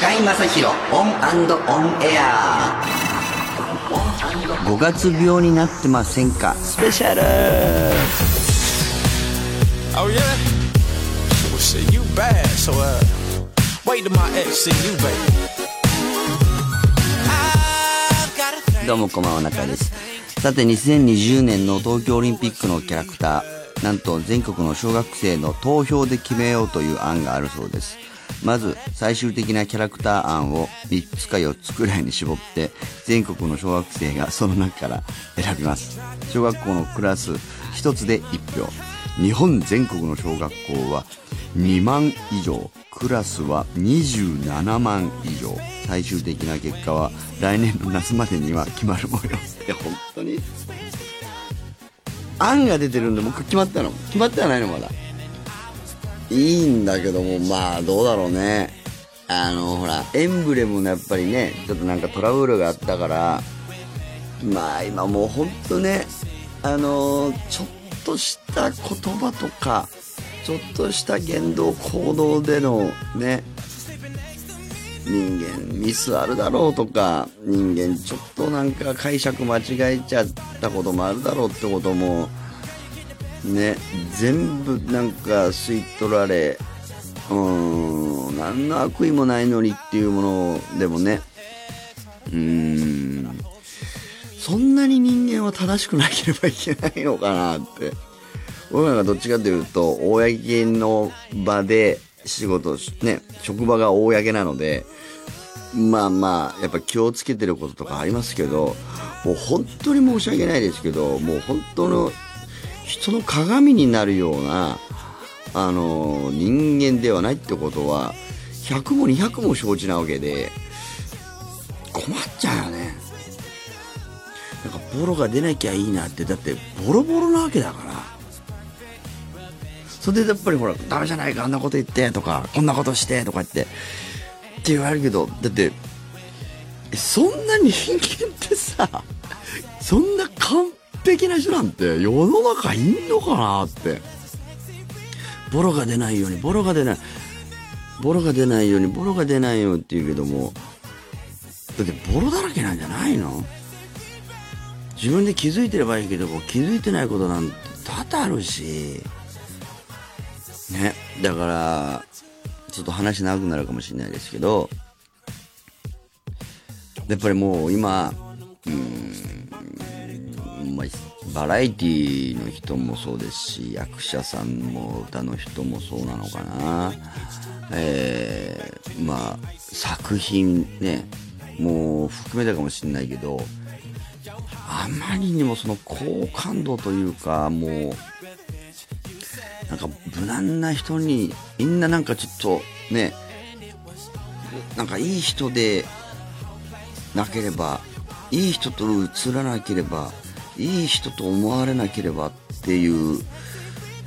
中居正広オンオンエア5月病になってませんか？スペシャル Oh yeah? Well shit, you bad, so uh wait till my ex see you, baby. I've got a thing. どうもこんばんは中居ですさて2020年の東京オリンピックのキャラクターなんと全国の小学生の投票で決めようという案があるそうですまず最終的なキャラクター案を3つか4つくらいに絞って全国の小学生がその中から選びます。小学校のクラス1つで1票。日本全国の小学校は2万以上。クラスは27万以上。最終的な結果は来年の夏までには決まる模様って本当に。案が出てるんで僕決まったの。決まってはないのまだ。いいんだけどもまあどうだろうね。あのほらエンブレムのやっぱりねちょっとなんかトラブルがあったからまあ今もうほんとねあのちょっとした言葉とかちょっとした言動行動でのね人間ミスあるだろうとか人間ちょっとなんか解釈間違えちゃったこともあるだろうってこともね全部なんか吸い取られうーん何の悪意もないのにっていうものでもね。うーん。そんなに人間は正しくなければいけないのかなって。僕なんかどっちかというと公の場で仕事ね職場が公なのでまあまあやっぱ気をつけてることとかありますけどもう本当に申し訳ないですけどもう本当の人の鏡になるようなあの人間ではないってことは100も200も承知なわけで困っちゃうよね。なんかボロが出なきゃいいなってだってボロボロなわけだから。それでやっぱりほらダメじゃないかあんなこと言ってとかこんなことしてとか言って。って言われるけどだってそんな人間ってさそんな完璧な人なんて世の中いんのかなって。ボロが出ないようにボロが出ない。ボロが出ないようにボロが出ないようにって言うけども。だってボロだらけなんじゃないの？自分で気づいてればいいけど気づいてないことなんて多々あるし。ね。だからちょっと話長くなるかもしれないですけど。やっぱりもう今うん、まあ、バラエティーの人もそうですし役者さんも歌の人もそうなのかな。えー、まあ作品ねもう含めたかもしれないけどあまりにもその好感度というかもうなんか無難な人にみんななんかちょっとねなんかいい人でなければいい人と映らなければいい人と思われなければっていう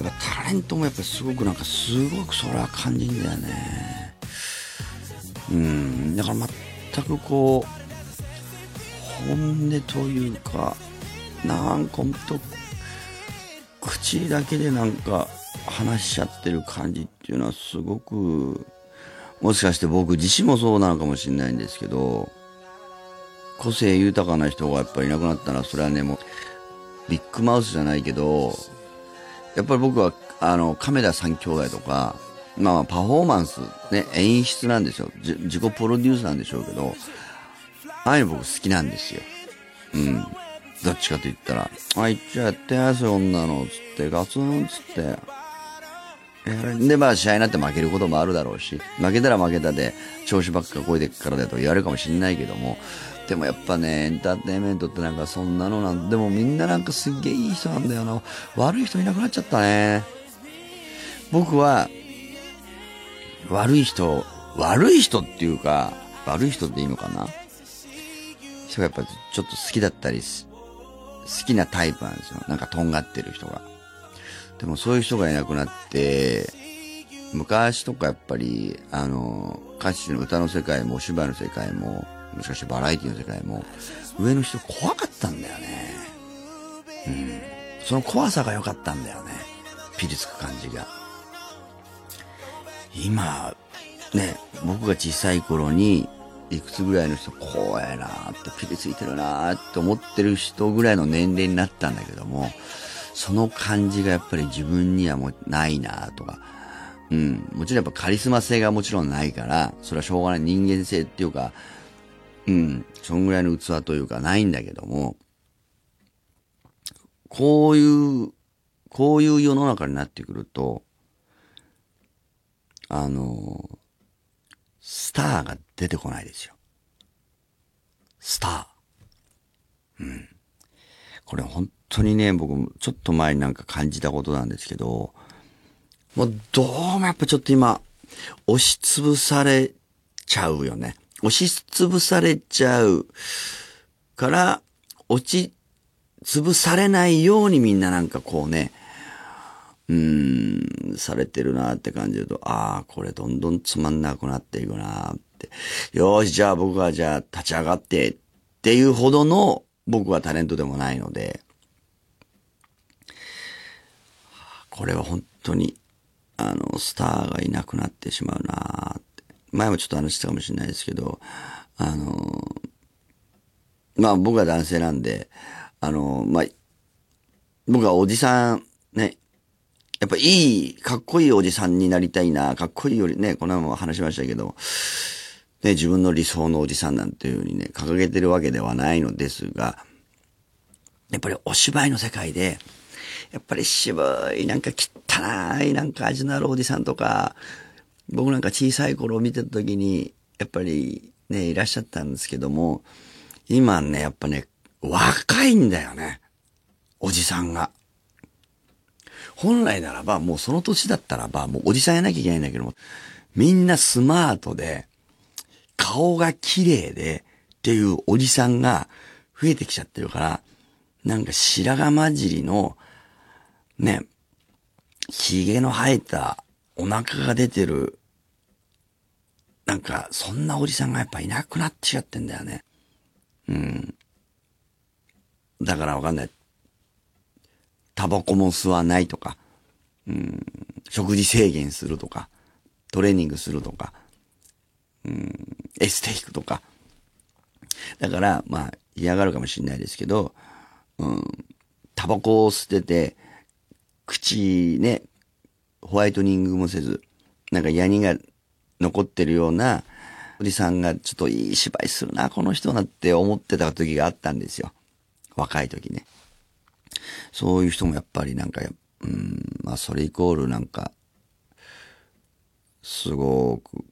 やっぱタレントもやっぱすごくなんかすごくそれは感じんだよね。うん。だから全くこう本音というかなんかほんと口だけでなんか話しちゃってる感じっていうのはすごくもしかして僕自身もそうなのかもしれないんですけど個性豊かな人がやっぱりいなくなったらそれはねもうビッグマウスじゃないけどやっぱり僕はあの亀田三兄弟とかまあパフォーマンスね演出なんですよ。自己プロデュースなんでしょうけどああいうの僕好きなんですよ。うん。どっちかと言ったら、あ、いっちゃやってやすよ、女の、つって、ガツン、つって。で、まあ、試合になって負けることもあるだろうし、負けたら負けたで、調子ばっかこいでっからだと言われるかもしんないけども、でもやっぱね、エンターテインメントってなんかそんなのなんでもみんななんかすげえいい人なんだよな。悪い人いなくなっちゃったね。僕は、悪い人、悪い人っていうか、悪い人っていいのかな人がやっぱちょっと好きだったり好きなタイプなんですよ。なんかとんがってる人が。でもそういう人がいなくなって、昔とかやっぱり、あの、歌手の歌の世界も、お芝居の世界も、もしかしてバラエティの世界も、上の人怖かったんだよね。うん。その怖さが良かったんだよね。ピリつく感じが。今、ね、僕が小さい頃に、いくつぐらいの人、怖いなーって、ピリついてるなーって思ってる人ぐらいの年齢になったんだけども、その感じがやっぱり自分にはもうないなーとか、うん、もちろんやっぱカリスマ性がもちろんないから、それはしょうがない人間性っていうか、うん、そんぐらいの器というかないんだけども、こういう、こういう世の中になってくると、あの、スターが出てこないですよ。スター。うん。これ本当にね、僕もちょっと前になんか感じたことなんですけど、もうどうもやっぱちょっと今、押しつぶされちゃうよね。押しつぶされちゃうから、落ちつぶされないようにみんななんかこうね、うーん、されてるなって感じると、ああ、これどんどんつまんなくなっていくなって。よし、じゃあ僕はじゃあ立ち上がってっていうほどの僕はタレントでもないので、これは本当に、あの、スターがいなくなってしまうなって。前もちょっと話したかもしれないですけど、あの、まあ僕は男性なんで、あの、まあ、僕はおじさん、ね、やっぱいい、かっこいいおじさんになりたいな、かっこいいよりね、この前も話しましたけど、ね、自分の理想のおじさんなんていうふうにね、掲げてるわけではないのですが、やっぱりお芝居の世界で、やっぱり渋い、なんか汚い、なんか味のあるおじさんとか、僕なんか小さい頃見てた時に、やっぱりね、いらっしゃったんですけども、今ね、やっぱね、若いんだよね。おじさんが。本来ならば、もうその年だったらば、もうおじさんやなきゃいけないんだけども、みんなスマートで、顔が綺麗で、っていうおじさんが増えてきちゃってるから、なんか白髪混じりの、ね、髭の生えた、お腹が出てる、なんか、そんなおじさんがやっぱいなくなっちゃってんだよね。うん。だからわかんない。タバコも吸わないとか、うん、食事制限するとか、トレーニングするとか、うん、エステ行くとか。だから、まあ、嫌がるかもしれないですけど、うん、タバコを捨てて、口ね、ホワイトニングもせず、なんかヤニが残ってるような、おじさんがちょっといい芝居するな、この人なって思ってた時があったんですよ。若い時ね。そういう人もやっぱりなんか、うん、まあそれイコールなんか、すごく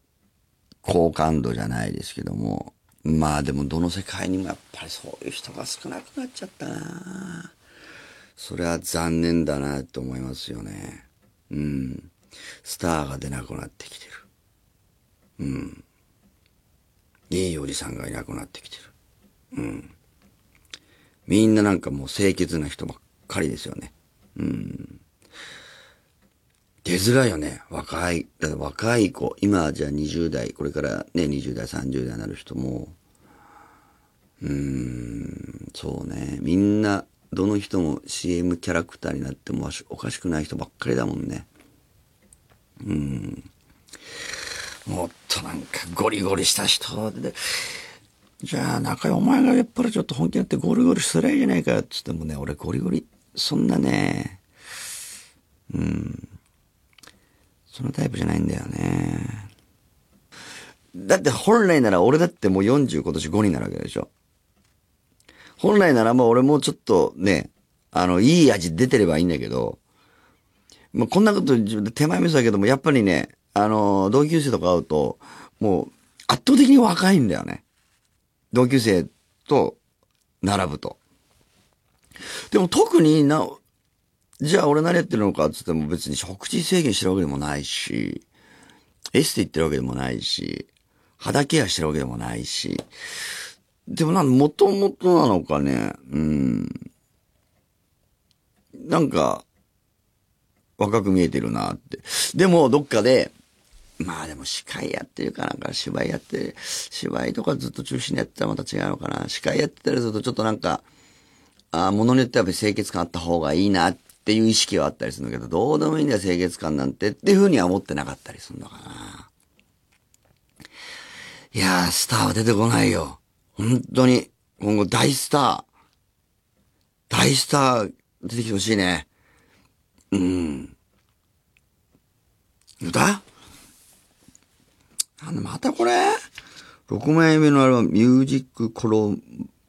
好感度じゃないですけども、まあでもどの世界にもやっぱりそういう人が少なくなっちゃったなそれは残念だなと思いますよね。うん。スターが出なくなってきてる。うん。いいおじさんがいなくなってきてる。うん。みんななんかもう清潔な人ばっかりですよね。うん。出づらいよね。若い、だから若い子、今じゃあ20代、これからね、20代、30代になる人も、うーん、そうね。みんな、どの人も CM キャラクターになってもおかしくない人ばっかりだもんね。うん。もっとなんかゴリゴリした人で、じゃあ中井お前がやっぱりちょっと本気になってゴリゴリすりゃいいじゃないかよっつってもね、俺ゴリゴリ、そんなね、うん。そのタイプじゃないんだよね。だって本来なら俺だってもう40今年5になるわけでしょ。本来ならもう俺もうちょっとね、あの、いい味出てればいいんだけど、まあ、こんなこと手前味噌だけども、やっぱりね、あの、同級生とか会うと、もう圧倒的に若いんだよね。同級生と並ぶと。でも特にな、じゃあ俺何やってるのかって言っても別に食事制限してるわけでもないし、エステ行ってるわけでもないし、肌ケアしてるわけでもないし、でもなん、もともとなのかね、うん。なんか、若く見えてるなって。でも、どっかで、まあでも司会やってるかなんか芝居やって、芝居とかずっと中心にやってたらまた違うのかな。司会やってたりするとちょっとなんか、ああ、ものによっては清潔感あった方がいいなっていう意識はあったりするんだけど、どうでもいいんだよ清潔感なんてっていうふうには思ってなかったりするのかな。いやー、スターは出てこないよ。本当に。今後大スター。大スター出てきてほしいね。うん。歌なんで、またこれ ?6 枚目のアルバム、ミュージックコロ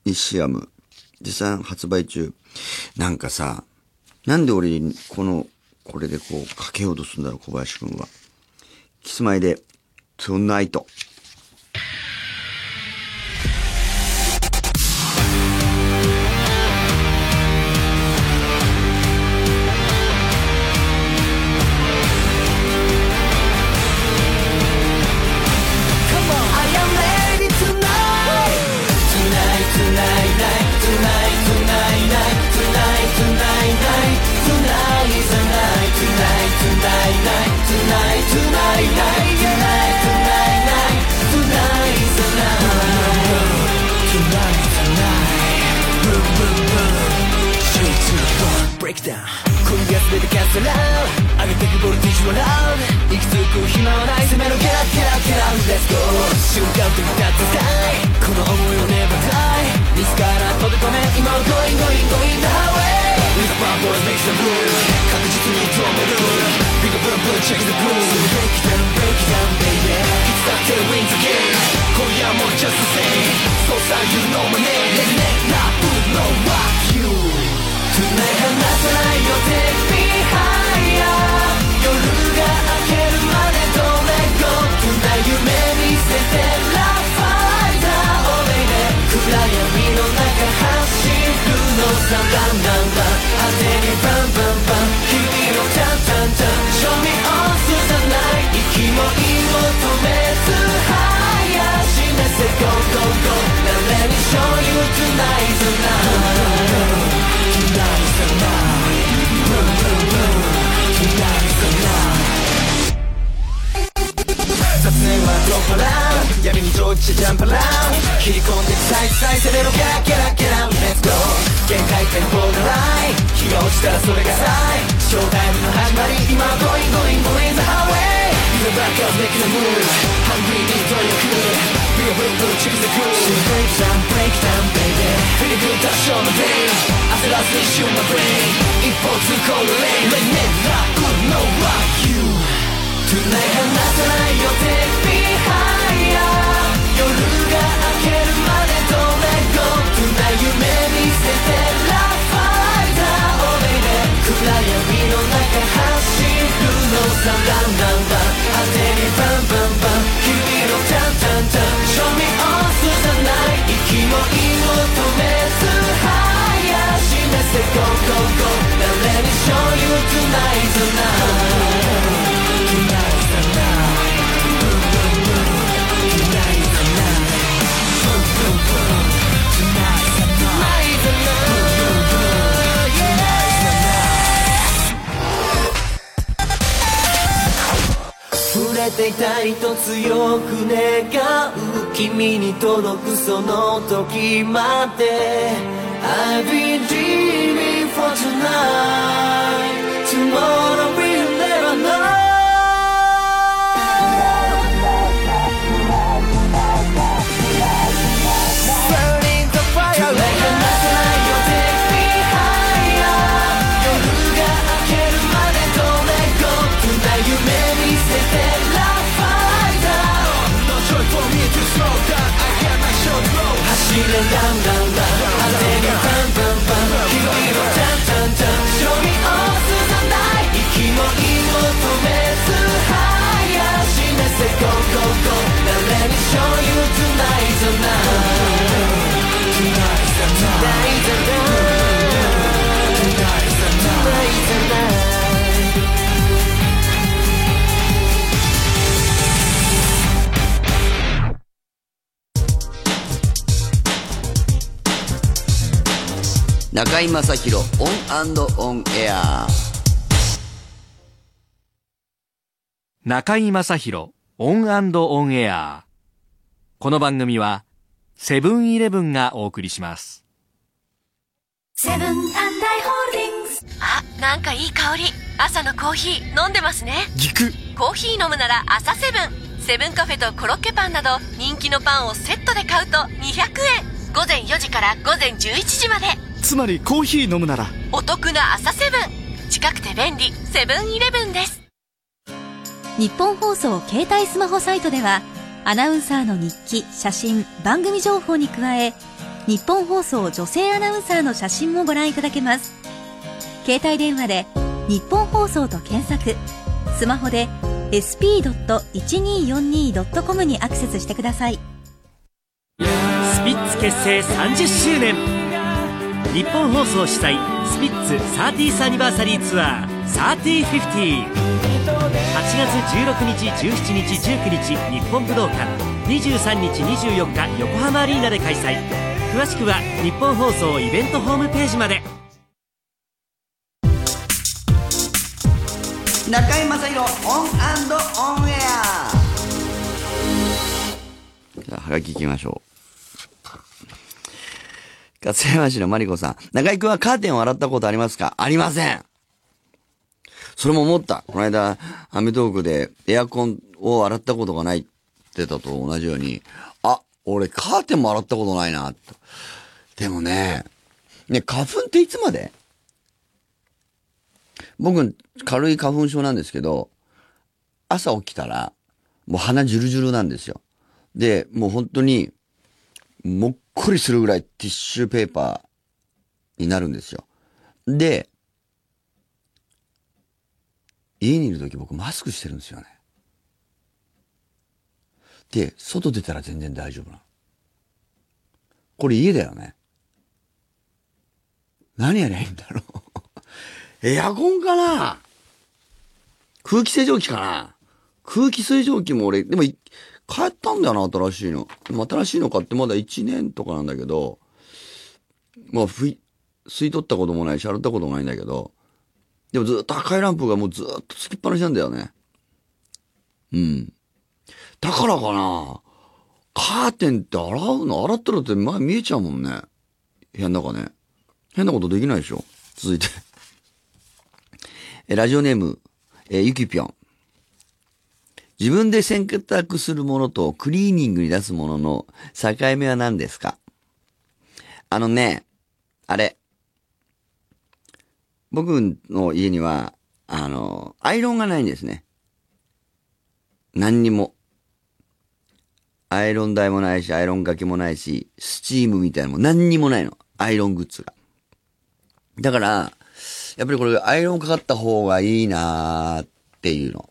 ミシアム。実際発売中。なんかさ、なんで俺にこの、これでこう、かけようとするんだろう、小林くんは。キスマイで、トゥナイト。With my boys make some moves 確実に止める Big boom boom check the groove Break it down break it down baby いつだって win the game 今夜も just the same So sad you know my name Let it not move no rock you Tonight 離さないよ Take のさランランラン果てにバンバンバン君のタンタンタン Show me all through the night 息も息を止めず Higher 示せ Go go go Now let me show you tonight tonight Tonight tonight 雑念はドッパラン闇に閉じてジャンプラン切り込んでサイズサイズ攻めろゲラゲラゲラ Let's go 限界点ボーダーライン日が落ちたらそれがサインショータイムの始まり今は Going going going the highway In the back of making a move Hungry に貪欲 Be a boom boom check the groove Break down break down baby Feel good touch on my brain 焦らず一瞬の brain 一方通行の lane Let me rock no rock you Tonight 離さないよ Take me higher Go go go Now let me show you tonight tonight えていたいと強く願う君に届くその時まで I've been dreaming for tonight Tomorrow しれんランランラン汗がパンパンパン黄色ちゃんちゃんちゃん show すんない生息も求めず早示せ go go go 誰に show you tonight 中居正広オンオンエア中居正広オンオンエアこの番組はセブンイレブンがお送りしますセブンアイ・ホールディングスあ、なんかいい香り。朝のコーヒー飲んでますね。ギクコーヒー飲むなら朝セブン。セブンカフェとコロッケパンなど人気のパンをセットで買うと200円午前4時から午前11時までつまりコーヒー飲むなら。お得な朝セブン。近くて便利。セブンイレブンです。日本放送携帯スマホサイトではアナウンサーの日記写真番組情報に加え日本放送女性アナウンサーの写真もご覧いただけます。携帯電話で「日本放送」と検索。スマホで sp.1242.com にアクセスしてください。スピッツ結成30周年日本放送主催スピッツ 30th アニバーサリーツアー3050 8月16日17日19日日本武道館。23日24日横浜アリーナで開催。詳しくは日本放送イベントホームページまで。中居正広オンオンエア。じゃあはがき行きましょう勝山市のマリコさん中居君はカーテンを洗ったことありますか？ありませんそれも思った。この間、アメトークでエアコンを洗ったことがないって言ったと同じように、あ、俺カーテンも洗ったことないな、と。でもね、ね、花粉っていつまで？僕、軽い花粉症なんですけど、朝起きたら、もう鼻ジュルジュルなんですよ。で、もう本当に、もっこりするぐらいティッシュペーパーになるんですよ。で、家にいるとき僕マスクしてるんですよね。で、外出たら全然大丈夫な。これ家だよね。何やりゃいいんだろう。エアコンかな空気清浄機かな空気清浄機も俺、でもい、変えたんだよな、新しいの。新しいの買ってまだ1年とかなんだけど、まあ、ふい、吸い取ったこともないし、洗ったこともないんだけど、でもずっと赤いランプがもうずっとつきっぱなしなんだよね。うん。だからかなカーテンって洗うの？洗ったらって前見えちゃうもんね。部屋の中ね。変なことできないでしょ続いて。え、ラジオネーム、え、ゆきぴょん。自分で洗濯するものとクリーニングに出すものの境目は何ですか？あのね、あれ。僕の家には、あの、アイロンがないんですね。何にも。アイロン台もないし、アイロン掛けもないし、スチームみたいなのも何にもないの。アイロングッズが。だから、やっぱりこれアイロンかかった方がいいなーっていうの。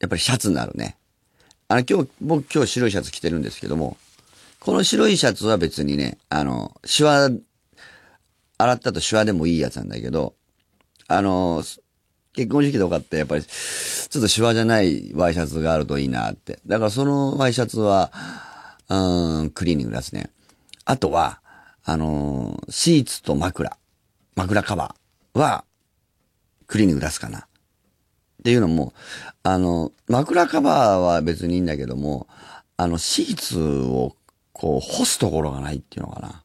やっぱりシャツになるね。あの、今日、僕今日白いシャツ着てるんですけども、この白いシャツは別にね、あの、シワ、洗ったとシワでもいいやつなんだけど、あの、結婚式とかってやっぱり、ちょっとシワじゃないワイシャツがあるといいなって。だからそのワイシャツは、うん、クリーニングですね。あとは、あのシーツと枕、枕カバーは、クリーニング出すかな。っていうのも、あの、枕カバーは別にいいんだけども、あの、シーツを、こう、干すところがないっていうのかな。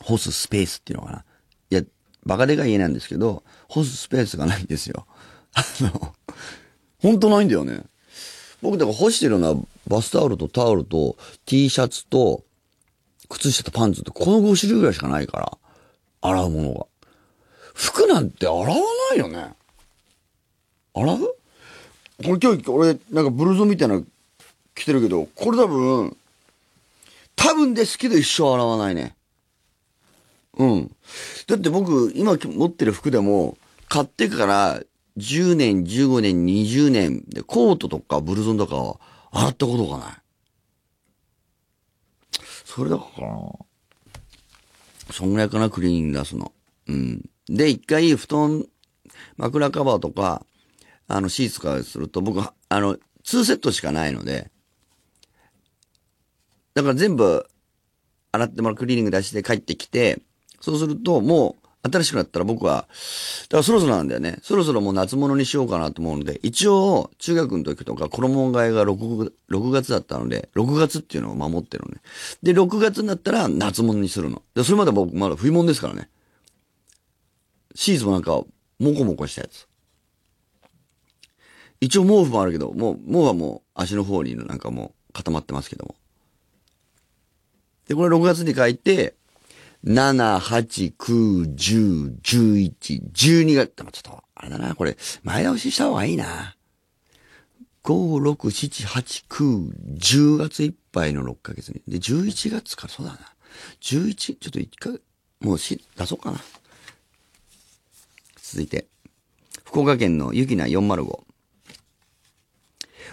干すスペースっていうのかな。いや、バカでかい家なんですけど、干すスペースがないんですよ。あの、ほんとないんだよね。僕だから干してるのはバスタオルとタオルと T シャツと靴下とパンツってこの5種類ぐらいしかないから、洗うものが。服なんて洗わないよね。洗う？これ今日俺なんかブルゾンみたいな着てるけど、これ多分、多分ですけど一生洗わないね。うん。だって僕、今持ってる服でも、買ってから10年、15年、20年で、コートとかブルゾンとかは洗ったことがない。それだからな。そんぐらいかな、クリーニング出すの。うん。で、一回布団、枕カバーとか、あの、シーツからすると、僕、あの、2セットしかないので、だから全部、洗ってもらうクリーニング出して帰ってきて、そうすると、もう、新しくなったら僕は、だからそろそろなんだよね。そろそろもう夏物にしようかなと思うので、一応、中学の時とか衣替えが 6, 6月だったので、6月っていうのを守ってるのね。で、6月になったら夏物にするの。で、それまで僕まだ冬物ですからね。シーズもなんか、もこもこしたやつ。一応毛布もあるけど、もう、毛布はもう足の方になんかもう固まってますけども。で、これ6月に書いて、7、8、9、10、11、12月、でもちょっと、あれだな、これ、前倒しした方がいいな。5、6、7、8、9、10月いっぱいの6ヶ月に。で、11月かそうだな。11、ちょっと1回、もうし、出そうかな。続いて、福岡県のゆきな405。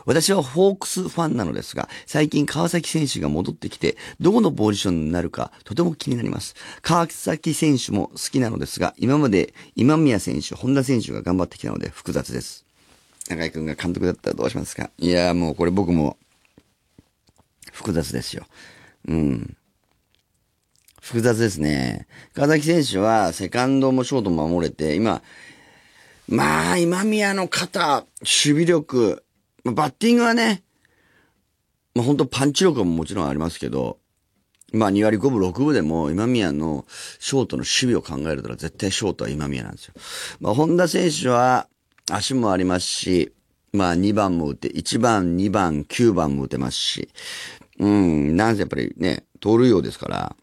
私はホークスファンなのですが、最近川崎選手が戻ってきて、どこのポジションになるかとても気になります。川崎選手も好きなのですが、今まで今宮選手、本田選手が頑張ってきたので複雑です。中井くんが監督だったらどうしますか？いや、もうこれ僕も複雑ですよ。うん。複雑ですね。川崎選手はセカンドもショートも守れて、今、まあ、今宮の肩、守備力、バッティングはね、まあ本当パンチ力ももちろんありますけど、まあ2割5分6分でも今宮のショートの守備を考えると絶対ショートは今宮なんですよ。まあ本田選手は足もありますし、まあ2番も打て、1番、2番、9番も打てますし、うん、なんせやっぱりね、盗塁王ですから、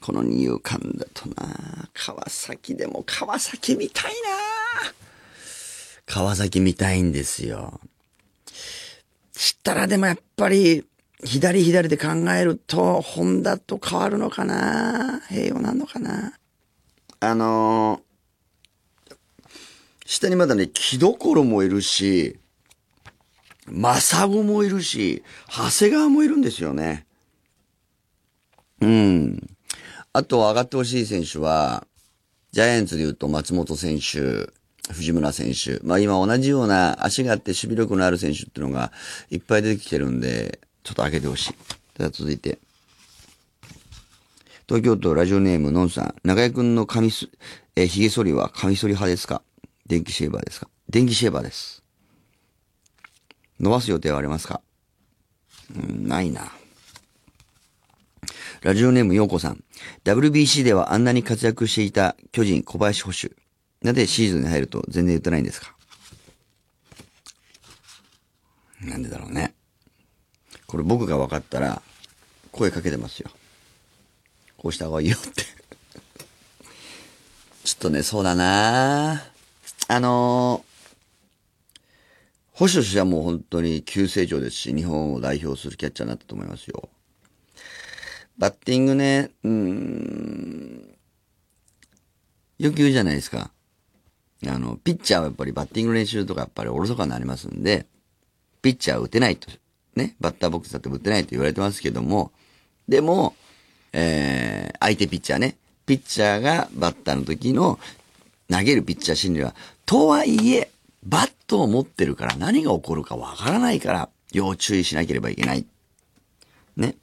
この二遊間だとな、川崎でも川崎見たいな川崎見たいんですよ。したらでもやっぱり、左左で考えると、ホンダと変わるのかな？平洋なのかな？あのー、下にまだね、木所もいるし、マサゴもいるし、長谷川もいるんですよね。うん。あと上がってほしい選手は、ジャイアンツで言うと松本選手、藤村選手。まあ今同じような足があって守備力のある選手っていうのがいっぱい出てきてるんで、ちょっと上げてほしい。では続いて。東京都ラジオネームのんさん。中井くんの髪す、えー、髭剃りは髪剃り派ですか？電気シェーバーですか？電気シェーバーです。伸ばす予定はありますか？うん、ないな。ラジオネームようこさん。WBC ではあんなに活躍していた巨人小林捕手。なぜシーズンに入ると全然打てないんですか？なんでだろうね。これ僕が分かったら声かけてますよ。こうした方がいいよって。ちょっとね、そうだなあのー、保守としてはもう本当に急成長ですし、日本を代表するキャッチャーになったと思いますよ。バッティングね、うん、よく言うじゃないですか。あの、ピッチャーはやっぱりバッティング練習とかやっぱりおろそかになりますんで、ピッチャーは打てないと、ね、バッターボックスだって打てないと言われてますけども、でも、えー、相手ピッチャーね、ピッチャーがバッターの時の投げるピッチャー心理は、とはいえ、バットを持ってるから何が起こるかわからないから、要注意しなければいけない。ね。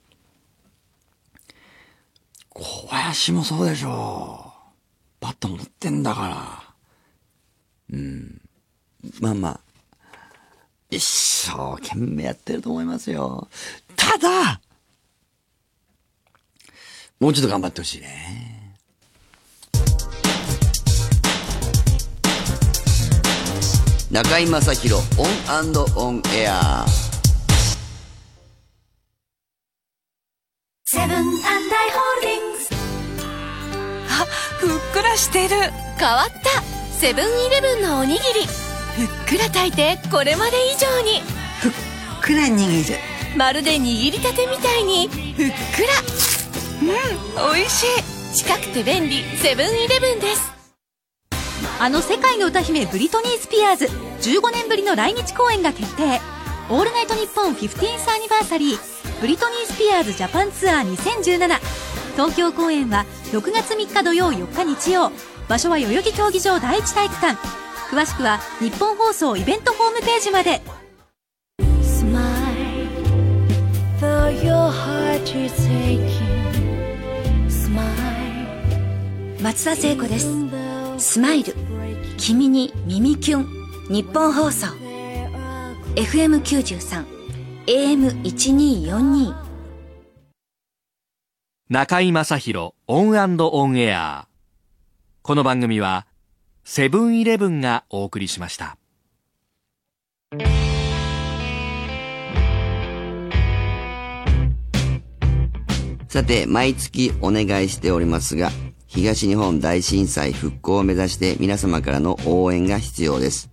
小林もそうでしょう。バット持ってんだから。うん。まあまあ、一生懸命やってると思いますよ。ただ、もうちょっと頑張ってほしいね。中居正広オンオンエアセブンアイ・ホールディングスあふっくらしてる変わったセブンイレブンのおにぎり。ふっくら炊いてこれまで以上に。ふっくら握る。まるで握りたてみたいに。ふっくら。うん美味しい。近くて便利。セブンイレブンです。あの世界の歌姫ブリトニー・スピアーズ。15年ぶりの来日公演が決定。オールナイトニッポン 15th アニバーサリー。ブリトニー・スピアーズジャパンツアー2017東京公演は6月3日土曜4日日曜場所は代々木競技場第一体育館。詳しくは日本放送イベントホームページまで。Smile, 松田聖子です。スマイル君に耳キュン。日本放送。FM93 AM1242 中居正広オンオンエアこの番組はセブンイレブンがお送りしましたさて、毎月お願いしておりますが、東日本大震災復興を目指して皆様からの応援が必要です。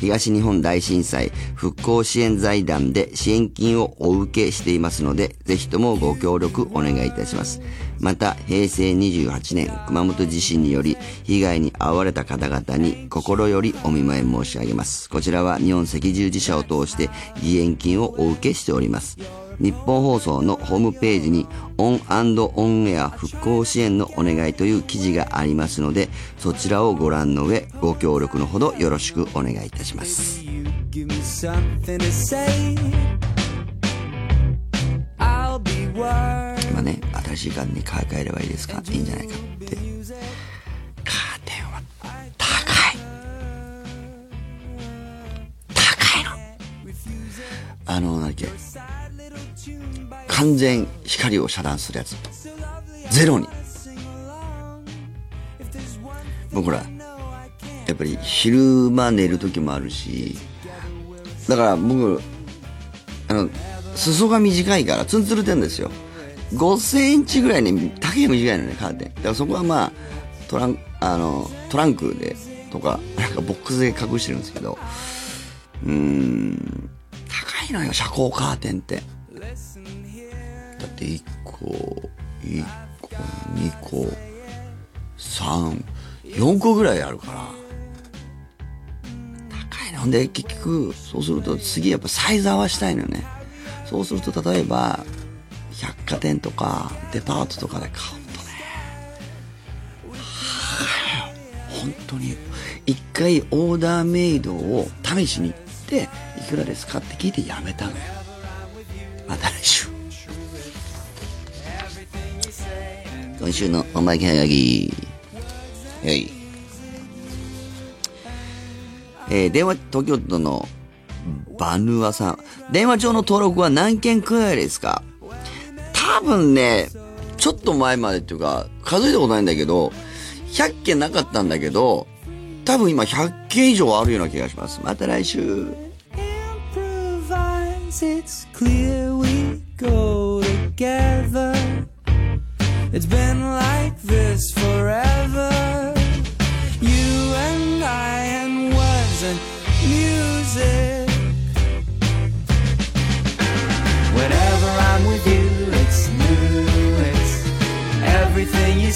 東日本大震災復興支援財団で支援金をお受けしていますので、ぜひともご協力お願いいたします。また、平成28年熊本地震により被害に遭われた方々に心よりお見舞い申し上げます。こちらは日本赤十字社を通して義援金をお受けしております。ニッポン放送のホームページにオンオンエア復興支援のお願いという記事がありますので、そちらをご覧の上、ご協力のほどよろしくお願いいたします。い家電に買い替えればいいですかいいんじゃないかって。カーテンは高い。高いの。あの、なんだっけ。完全光を遮断するやつ。ゼロに。僕ら、やっぱり昼間寝る時もあるし、だから僕、あの、裾が短いからツンツルてんですよ。5センチぐらいに、丈が短いのね、カーテン。だからそこはまあ、トラン、あの、トランクで、とか、なんかボックスで隠してるんですけど、うーん、高いのよ、遮光カーテンって。だって1個、1個、2個、3、4個ぐらいあるから。高いの。ほんで、結局、そうすると次やっぱサイズ合わしたいのよね。そうすると例えば、百貨店とかデパートとかで買うとね、はあ本当に、一回オーダーメイドを試しに行って、いくらですかって聞いてやめたのよ。また来週。今週のおまけはがき。はい。えー電話、東京都のバヌワさん。電話帳の登録は何件くらいですか？多分ね、ちょっと前までっていうか、数えたことないんだけど、100件なかったんだけど、多分今100件以上あるような気がします。また来週。It's clear we go together. It's been like this for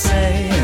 say.